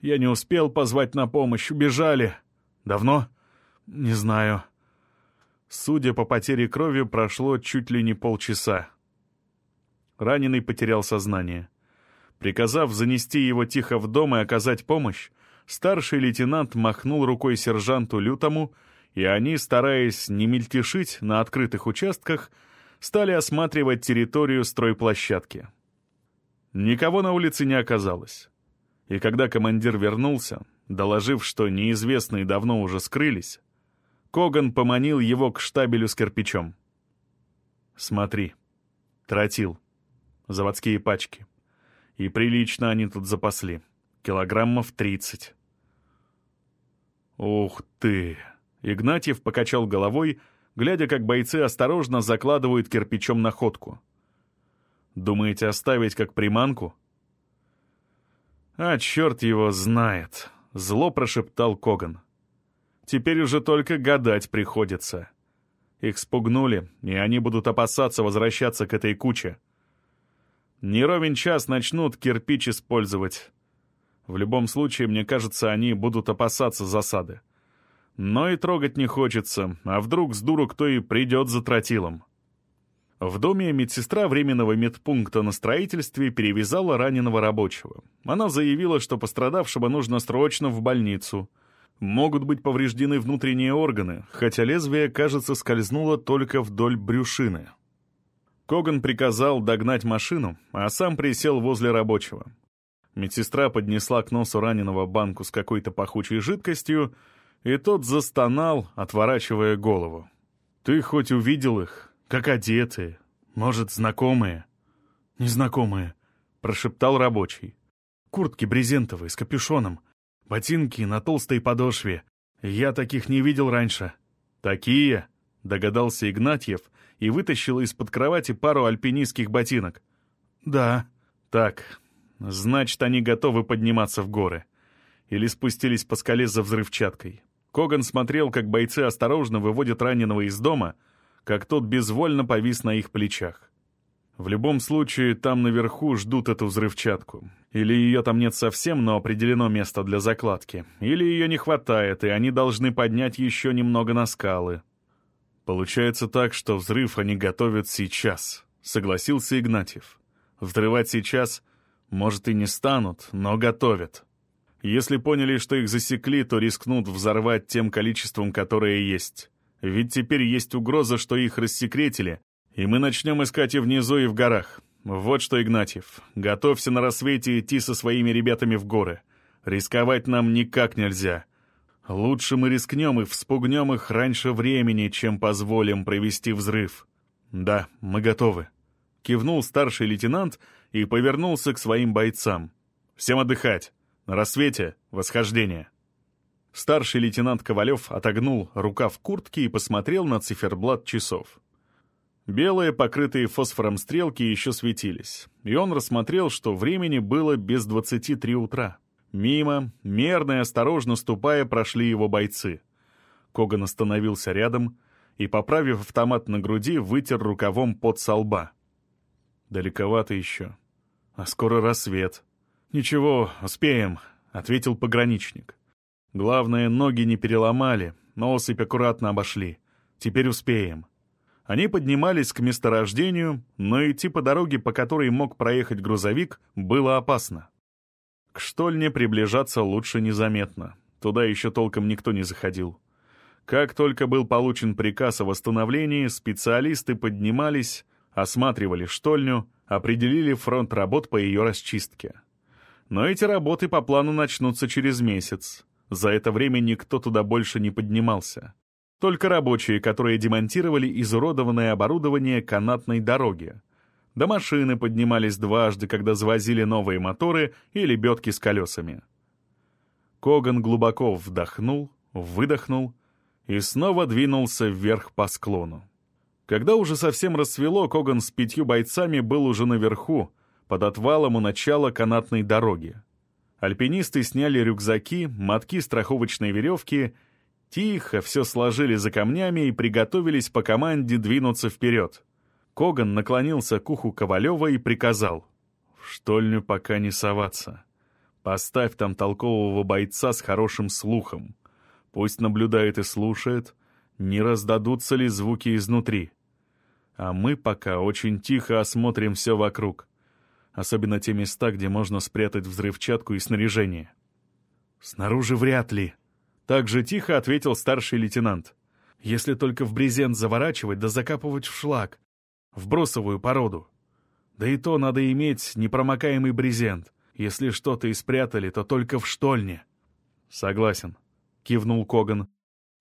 Я не успел позвать на помощь, убежали. Давно? Не знаю. Судя по потере крови, прошло чуть ли не полчаса. Раненый потерял сознание. Приказав занести его тихо в дом и оказать помощь, старший лейтенант махнул рукой сержанту Лютому, и они, стараясь не мельтешить на открытых участках, стали осматривать территорию стройплощадки. Никого на улице не оказалось. И когда командир вернулся, доложив, что неизвестные давно уже скрылись, Коган поманил его к штабелю с кирпичом. «Смотри, тротил, заводские пачки. И прилично они тут запасли, килограммов тридцать». «Ух ты!» — Игнатьев покачал головой, глядя, как бойцы осторожно закладывают кирпичом находку. «Думаете оставить как приманку?» «А черт его знает!» — зло прошептал Коган. «Теперь уже только гадать приходится. Их спугнули, и они будут опасаться возвращаться к этой куче. Не ровен час начнут кирпич использовать. В любом случае, мне кажется, они будут опасаться засады. Но и трогать не хочется, а вдруг с дуру кто и придет за тротилом». В доме медсестра временного медпункта на строительстве перевязала раненого рабочего. Она заявила, что пострадавшего нужно срочно в больницу. Могут быть повреждены внутренние органы, хотя лезвие, кажется, скользнуло только вдоль брюшины. Коган приказал догнать машину, а сам присел возле рабочего. Медсестра поднесла к носу раненого банку с какой-то пахучей жидкостью, и тот застонал, отворачивая голову. «Ты хоть увидел их?» Как одеты. Может, знакомые?» «Незнакомые», — прошептал рабочий. «Куртки брезентовые, с капюшоном. Ботинки на толстой подошве. Я таких не видел раньше». «Такие?» — догадался Игнатьев и вытащил из-под кровати пару альпинистских ботинок. «Да». «Так, значит, они готовы подниматься в горы». Или спустились по скале за взрывчаткой. Коган смотрел, как бойцы осторожно выводят раненого из дома — как тот безвольно повис на их плечах. В любом случае, там наверху ждут эту взрывчатку. Или ее там нет совсем, но определено место для закладки. Или ее не хватает, и они должны поднять еще немного на скалы. Получается так, что взрыв они готовят сейчас, согласился Игнатьев. Взрывать сейчас, может, и не станут, но готовят. Если поняли, что их засекли, то рискнут взорвать тем количеством, которое есть. Ведь теперь есть угроза, что их рассекретили, и мы начнем искать и внизу, и в горах. Вот что, Игнатьев, готовься на рассвете идти со своими ребятами в горы. Рисковать нам никак нельзя. Лучше мы рискнем и вспугнем их раньше времени, чем позволим провести взрыв. Да, мы готовы. Кивнул старший лейтенант и повернулся к своим бойцам. Всем отдыхать. На рассвете — восхождение. Старший лейтенант Ковалев отогнул рукав куртки и посмотрел на циферблат часов. Белые, покрытые фосфором стрелки еще светились, и он рассмотрел, что времени было без 23 утра. Мимо, мерно и осторожно ступая, прошли его бойцы. Коган остановился рядом и, поправив автомат на груди, вытер рукавом под со лба. Далековато еще. А скоро рассвет. «Ничего, успеем», — ответил пограничник. «Главное, ноги не переломали, но осыпь аккуратно обошли. Теперь успеем». Они поднимались к месторождению, но идти по дороге, по которой мог проехать грузовик, было опасно. К штольне приближаться лучше незаметно. Туда еще толком никто не заходил. Как только был получен приказ о восстановлении, специалисты поднимались, осматривали штольню, определили фронт работ по ее расчистке. Но эти работы по плану начнутся через месяц. За это время никто туда больше не поднимался. Только рабочие, которые демонтировали изуродованное оборудование канатной дороги. До машины поднимались дважды, когда завозили новые моторы и лебедки с колесами. Коган глубоко вдохнул, выдохнул и снова двинулся вверх по склону. Когда уже совсем рассвело, Коган с пятью бойцами был уже наверху, под отвалом у начала канатной дороги. Альпинисты сняли рюкзаки, мотки страховочной веревки — Тихо все сложили за камнями и приготовились по команде двинуться вперед. Коган наклонился к уху Ковалева и приказал. «В штольню пока не соваться. Поставь там толкового бойца с хорошим слухом. Пусть наблюдает и слушает, не раздадутся ли звуки изнутри. А мы пока очень тихо осмотрим все вокруг, особенно те места, где можно спрятать взрывчатку и снаряжение. Снаружи вряд ли», так же тихо ответил старший лейтенант. «Если только в брезент заворачивать да закапывать в шлак, в бросовую породу. Да и то надо иметь непромокаемый брезент. Если что-то и спрятали, то только в штольне». «Согласен», — кивнул Коган.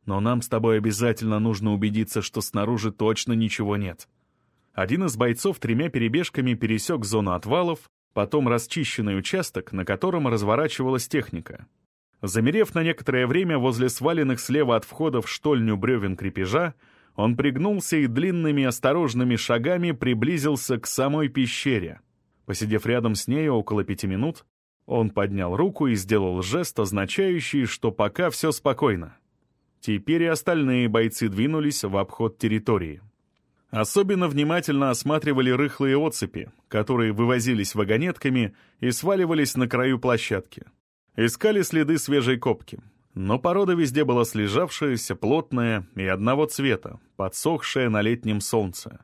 «Но нам с тобой обязательно нужно убедиться, что снаружи точно ничего нет». Один из бойцов тремя перебежками пересек зону отвалов, потом расчищенный участок, на котором разворачивалась техника. Замерев на некоторое время возле сваленных слева от входа в штольню бревен крепежа, он пригнулся и длинными осторожными шагами приблизился к самой пещере. Посидев рядом с нею около пяти минут, он поднял руку и сделал жест, означающий, что пока все спокойно. Теперь и остальные бойцы двинулись в обход территории. Особенно внимательно осматривали рыхлые отцепи, которые вывозились вагонетками и сваливались на краю площадки. Искали следы свежей копки. Но порода везде была слежавшаяся, плотная и одного цвета, подсохшая на летнем солнце.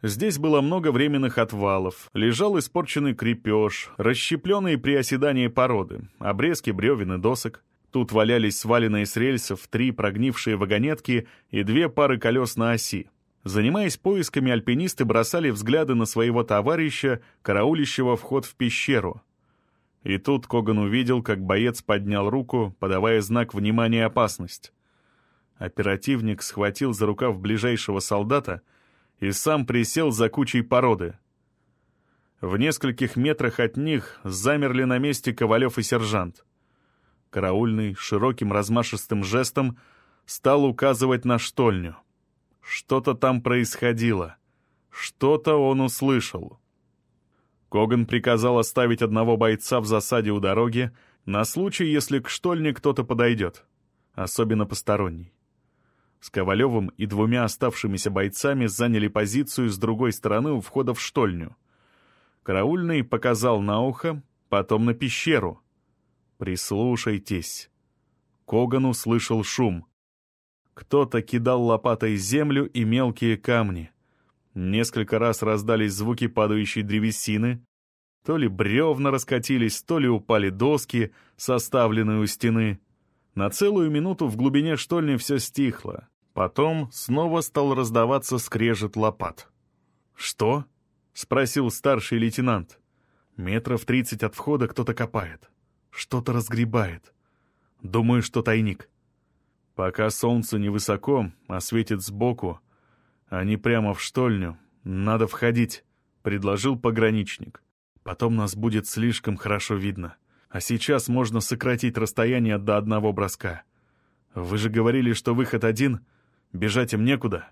Здесь было много временных отвалов, лежал испорченный крепеж, расщепленные при оседании породы, обрезки бревен и досок. Тут валялись сваленные с рельсов три прогнившие вагонетки и две пары колес на оси. Занимаясь поисками, альпинисты бросали взгляды на своего товарища, караулищего вход в пещеру — и тут Коган увидел, как боец поднял руку, подавая знак внимания опасность. Оперативник схватил за рукав ближайшего солдата и сам присел за кучей породы. В нескольких метрах от них замерли на месте Ковалев и сержант. Караульный широким размашистым жестом стал указывать на штольню. Что-то там происходило. Что-то он услышал. Коган приказал оставить одного бойца в засаде у дороги на случай, если к штольне кто-то подойдет, особенно посторонний. С Ковалевым и двумя оставшимися бойцами заняли позицию с другой стороны у входа в штольню. Караульный показал на ухо, потом на пещеру. «Прислушайтесь». Коган услышал шум. Кто-то кидал лопатой землю и мелкие камни. Несколько раз раздались звуки падающей древесины. То ли бревна раскатились, то ли упали доски, составленные у стены. На целую минуту в глубине штольни все стихло. Потом снова стал раздаваться скрежет лопат. «Что?» — спросил старший лейтенант. «Метров тридцать от входа кто-то копает. Что-то разгребает. Думаю, что тайник. Пока солнце невысоко, а светит сбоку, «Они прямо в штольню. Надо входить», — предложил пограничник. «Потом нас будет слишком хорошо видно. А сейчас можно сократить расстояние до одного броска. Вы же говорили, что выход один. Бежать им некуда».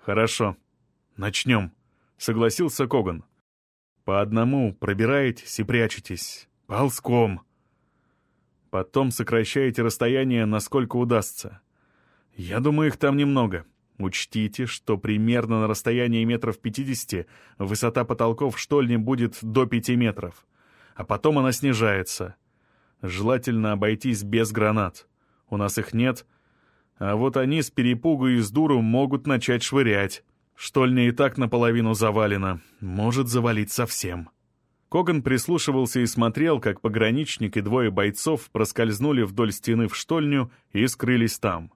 «Хорошо. Начнем», — согласился Коган. «По одному пробираетесь и прячетесь. Ползком». Потом сокращаете расстояние, насколько удастся. Я думаю, их там немного. Учтите, что примерно на расстоянии метров 50 высота потолков в штольне будет до 5 метров, а потом она снижается. Желательно обойтись без гранат. У нас их нет, а вот они с перепугу и с дуру могут начать швырять. Штольня и так наполовину завалена, может завалить совсем. Коган прислушивался и смотрел, как пограничник и двое бойцов проскользнули вдоль стены в штольню и скрылись там.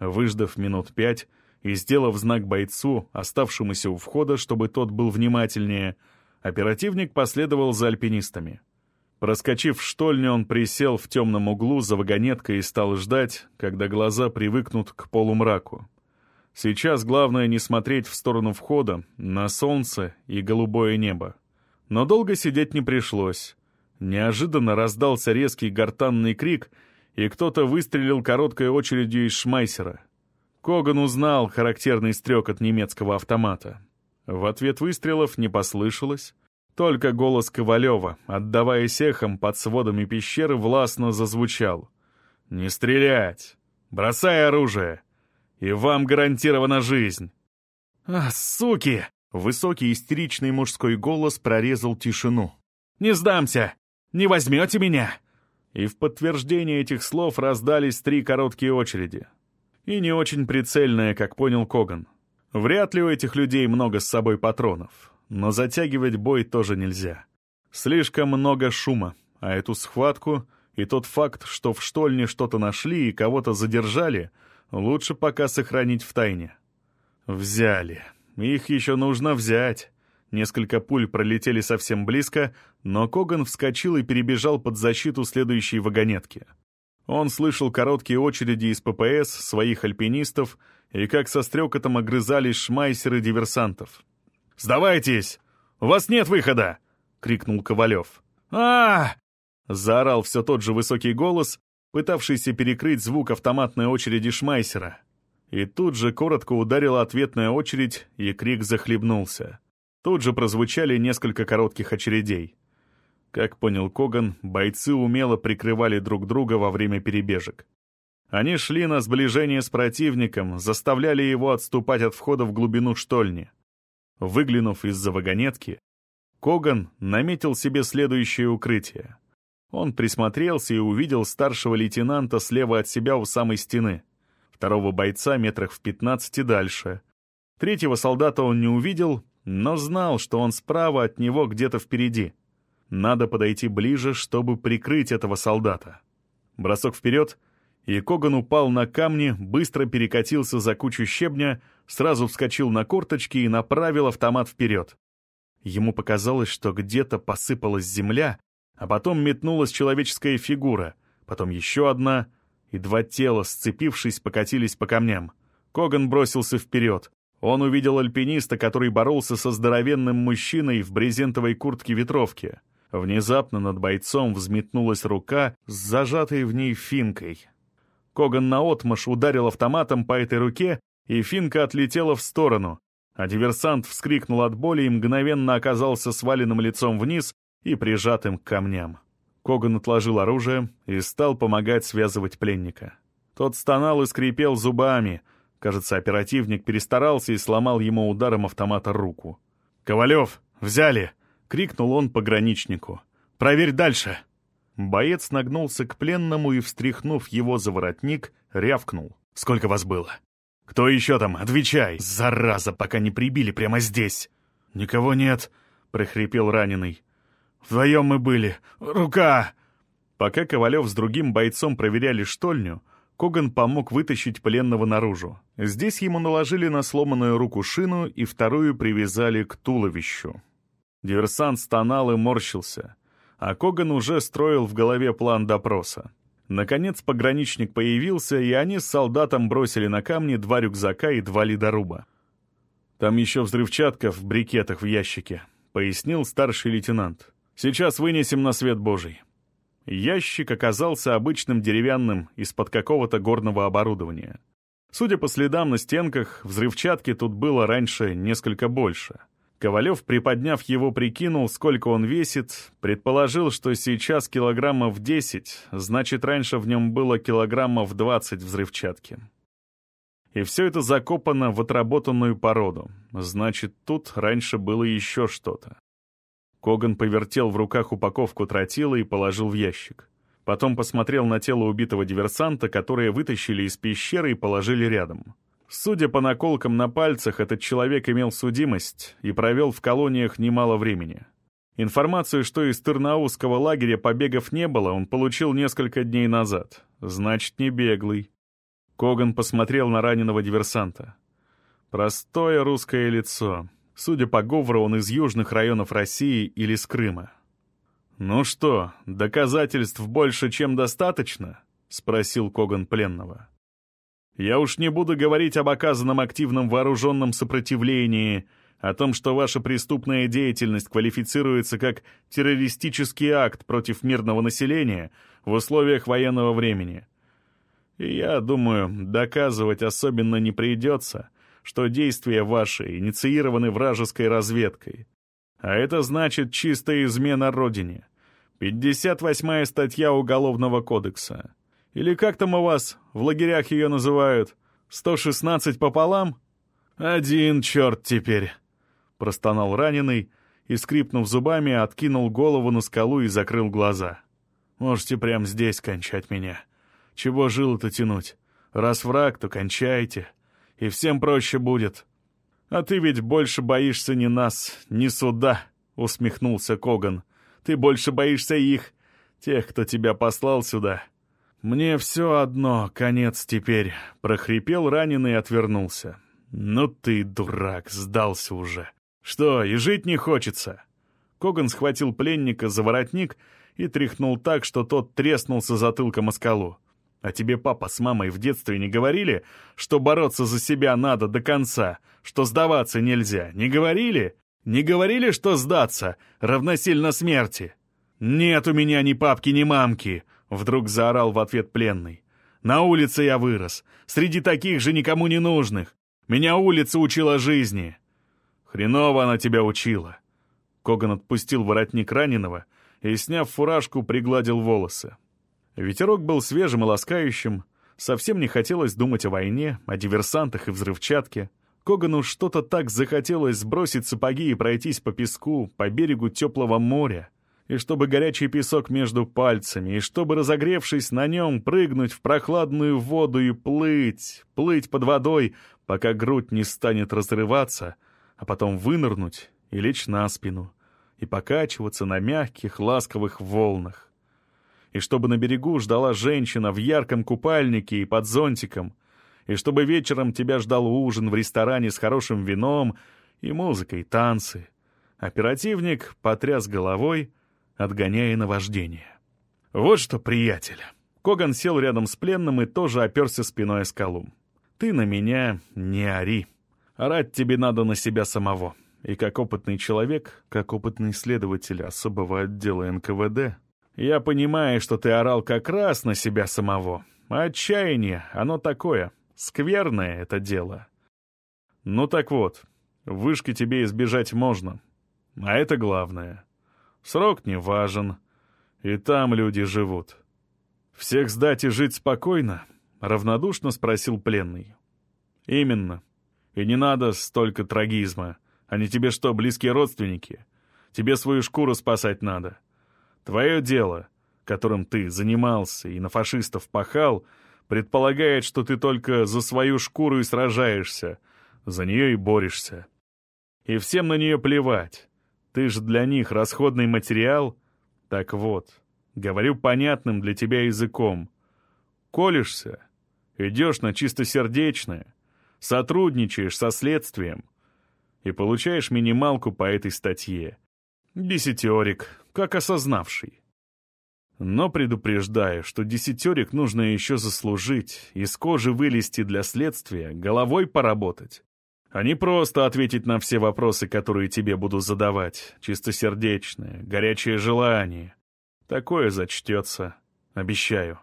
Выждав минут пять и сделав знак бойцу, оставшемуся у входа, чтобы тот был внимательнее, оперативник последовал за альпинистами. Проскочив в штольню, он присел в темном углу за вагонеткой и стал ждать, когда глаза привыкнут к полумраку. Сейчас главное не смотреть в сторону входа, на солнце и голубое небо. Но долго сидеть не пришлось. Неожиданно раздался резкий гортанный крик — и кто-то выстрелил короткой очередью из шмайсера. Коган узнал характерный стрек от немецкого автомата. В ответ выстрелов не послышалось, только голос Ковалева, отдаваясь эхом под сводами пещеры, властно зазвучал. «Не стрелять! Бросай оружие! И вам гарантирована жизнь!» «А, суки!» — высокий истеричный мужской голос прорезал тишину. «Не сдамся! Не возьмете меня! и в подтверждение этих слов раздались три короткие очереди. И не очень прицельные, как понял Коган. Вряд ли у этих людей много с собой патронов, но затягивать бой тоже нельзя. Слишком много шума, а эту схватку и тот факт, что в штольне что-то нашли и кого-то задержали, лучше пока сохранить в тайне. Взяли. Их еще нужно взять. Несколько пуль пролетели совсем близко, но Коган вскочил и перебежал под защиту следующей вагонетки. Он слышал короткие очереди из ППС, своих альпинистов, и как со стрекотом огрызались шмайсеры диверсантов. «Сдавайтесь! У вас нет выхода!» — крикнул Ковалев. а, заорал все тот же высокий голос, пытавшийся перекрыть звук автоматной очереди Шмайсера. И тут же коротко ударила ответная очередь, и крик захлебнулся. Тут же прозвучали несколько коротких очередей. Как понял Коган, бойцы умело прикрывали друг друга во время перебежек. Они шли на сближение с противником, заставляли его отступать от входа в глубину штольни. Выглянув из-за вагонетки, Коган наметил себе следующее укрытие. Он присмотрелся и увидел старшего лейтенанта слева от себя у самой стены, второго бойца метрах в пятнадцати дальше. Третьего солдата он не увидел, но знал, что он справа от него где-то впереди. Надо подойти ближе, чтобы прикрыть этого солдата. Бросок вперед, и Коган упал на камни, быстро перекатился за кучу щебня, сразу вскочил на корточки и направил автомат вперед. Ему показалось, что где-то посыпалась земля, а потом метнулась человеческая фигура, потом еще одна, и два тела, сцепившись, покатились по камням. Коган бросился вперед. Он увидел альпиниста, который боролся со здоровенным мужчиной в брезентовой куртке-ветровке. Внезапно над бойцом взметнулась рука с зажатой в ней финкой. Коган наотмашь ударил автоматом по этой руке, и финка отлетела в сторону, а диверсант вскрикнул от боли и мгновенно оказался сваленным лицом вниз и прижатым к камням. Коган отложил оружие и стал помогать связывать пленника. Тот стонал и скрипел зубами — Кажется, оперативник перестарался и сломал ему ударом автомата руку. «Ковалев, взяли!» — крикнул он пограничнику. «Проверь дальше!» Боец нагнулся к пленному и, встряхнув его за воротник, рявкнул. «Сколько вас было?» «Кто еще там? Отвечай! Зараза, пока не прибили прямо здесь!» «Никого нет!» — прохрипел раненый. «Вдвоем мы были! Рука!» Пока Ковалев с другим бойцом проверяли штольню, Коган помог вытащить пленного наружу. Здесь ему наложили на сломанную руку шину и вторую привязали к туловищу. Диверсант стонал и морщился, а Коган уже строил в голове план допроса. Наконец пограничник появился, и они с солдатом бросили на камни два рюкзака и два ледоруба. «Там еще взрывчатка в брикетах в ящике», — пояснил старший лейтенант. «Сейчас вынесем на свет Божий». Ящик оказался обычным деревянным из-под какого-то горного оборудования. Судя по следам на стенках, взрывчатки тут было раньше несколько больше. Ковалев, приподняв его, прикинул, сколько он весит, предположил, что сейчас килограммов 10, значит, раньше в нем было килограммов 20 взрывчатки. И все это закопано в отработанную породу, значит, тут раньше было еще что-то. Коган повертел в руках упаковку тротила и положил в ящик. Потом посмотрел на тело убитого диверсанта, которое вытащили из пещеры и положили рядом. Судя по наколкам на пальцах, этот человек имел судимость и провел в колониях немало времени. Информацию, что из Тырнаузского лагеря побегов не было, он получил несколько дней назад. Значит, не беглый. Коган посмотрел на раненого диверсанта. Простое русское лицо. Судя по говору, он из южных районов России или с Крыма. «Ну что, доказательств больше, чем достаточно?» — спросил Коган пленного. Я уж не буду говорить об оказанном активном вооруженном сопротивлении, о том, что ваша преступная деятельность квалифицируется как террористический акт против мирного населения в условиях военного времени. И я думаю, доказывать особенно не придется, что действия ваши инициированы вражеской разведкой. А это значит чистая измена Родине. 58-я статья Уголовного кодекса. Или как там у вас в лагерях ее называют? 116 пополам? Один черт теперь!» Простонал раненый и, скрипнув зубами, откинул голову на скалу и закрыл глаза. «Можете прямо здесь кончать меня. Чего жило-то тянуть? Раз враг, то кончайте. И всем проще будет. А ты ведь больше боишься не нас, не суда», — усмехнулся Коган. «Ты больше боишься их, тех, кто тебя послал сюда». «Мне все одно, конец теперь», — прохрипел раненый и отвернулся. «Ну ты, дурак, сдался уже. Что, и жить не хочется?» Коган схватил пленника за воротник и тряхнул так, что тот треснулся затылком о скалу. «А тебе папа с мамой в детстве не говорили, что бороться за себя надо до конца, что сдаваться нельзя? Не говорили? Не говорили, что сдаться равносильно смерти?» «Нет у меня ни папки, ни мамки!» Вдруг заорал в ответ пленный. «На улице я вырос, среди таких же никому не нужных. Меня улица учила жизни». «Хреново она тебя учила». Коган отпустил воротник раненого и, сняв фуражку, пригладил волосы. Ветерок был свежим и ласкающим, совсем не хотелось думать о войне, о диверсантах и взрывчатке. Когану что-то так захотелось сбросить сапоги и пройтись по песку, по берегу теплого моря, и чтобы горячий песок между пальцами, и чтобы, разогревшись на нем, прыгнуть в прохладную воду и плыть, плыть под водой, пока грудь не станет разрываться, а потом вынырнуть и лечь на спину, и покачиваться на мягких, ласковых волнах. И чтобы на берегу ждала женщина в ярком купальнике и под зонтиком, и чтобы вечером тебя ждал ужин в ресторане с хорошим вином и музыкой, танцы. Оперативник потряс головой — отгоняя наваждение. «Вот что, приятель!» Коган сел рядом с пленным и тоже оперся спиной о скалу. «Ты на меня не ори. Орать тебе надо на себя самого. И как опытный человек, как опытный следователь особого отдела НКВД, я понимаю, что ты орал как раз на себя самого. Отчаяние, оно такое, скверное это дело. Ну так вот, вышки тебе избежать можно. А это главное. Срок не важен. И там люди живут. Всех сдать и жить спокойно? Равнодушно спросил пленный. Именно. И не надо столько трагизма. Они тебе что, близкие родственники? Тебе свою шкуру спасать надо. Твое дело, которым ты занимался и на фашистов пахал, предполагает, что ты только за свою шкуру и сражаешься, за нее и борешься. И всем на нее плевать. Ты же для них расходный материал. Так вот, говорю понятным для тебя языком. Колешься, идешь на чистосердечное, сотрудничаешь со следствием и получаешь минималку по этой статье. Десятерик, как осознавший. Но предупреждаю, что десятерик нужно еще заслужить, из кожи вылезти для следствия, головой поработать а не просто ответить на все вопросы, которые тебе буду задавать. Чистосердечное, горячее желание. Такое зачтется. Обещаю.